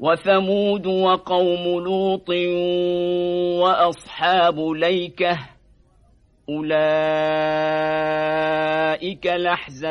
وثمود وقوم لوط وأصحاب ليكة أولئك الأحزاب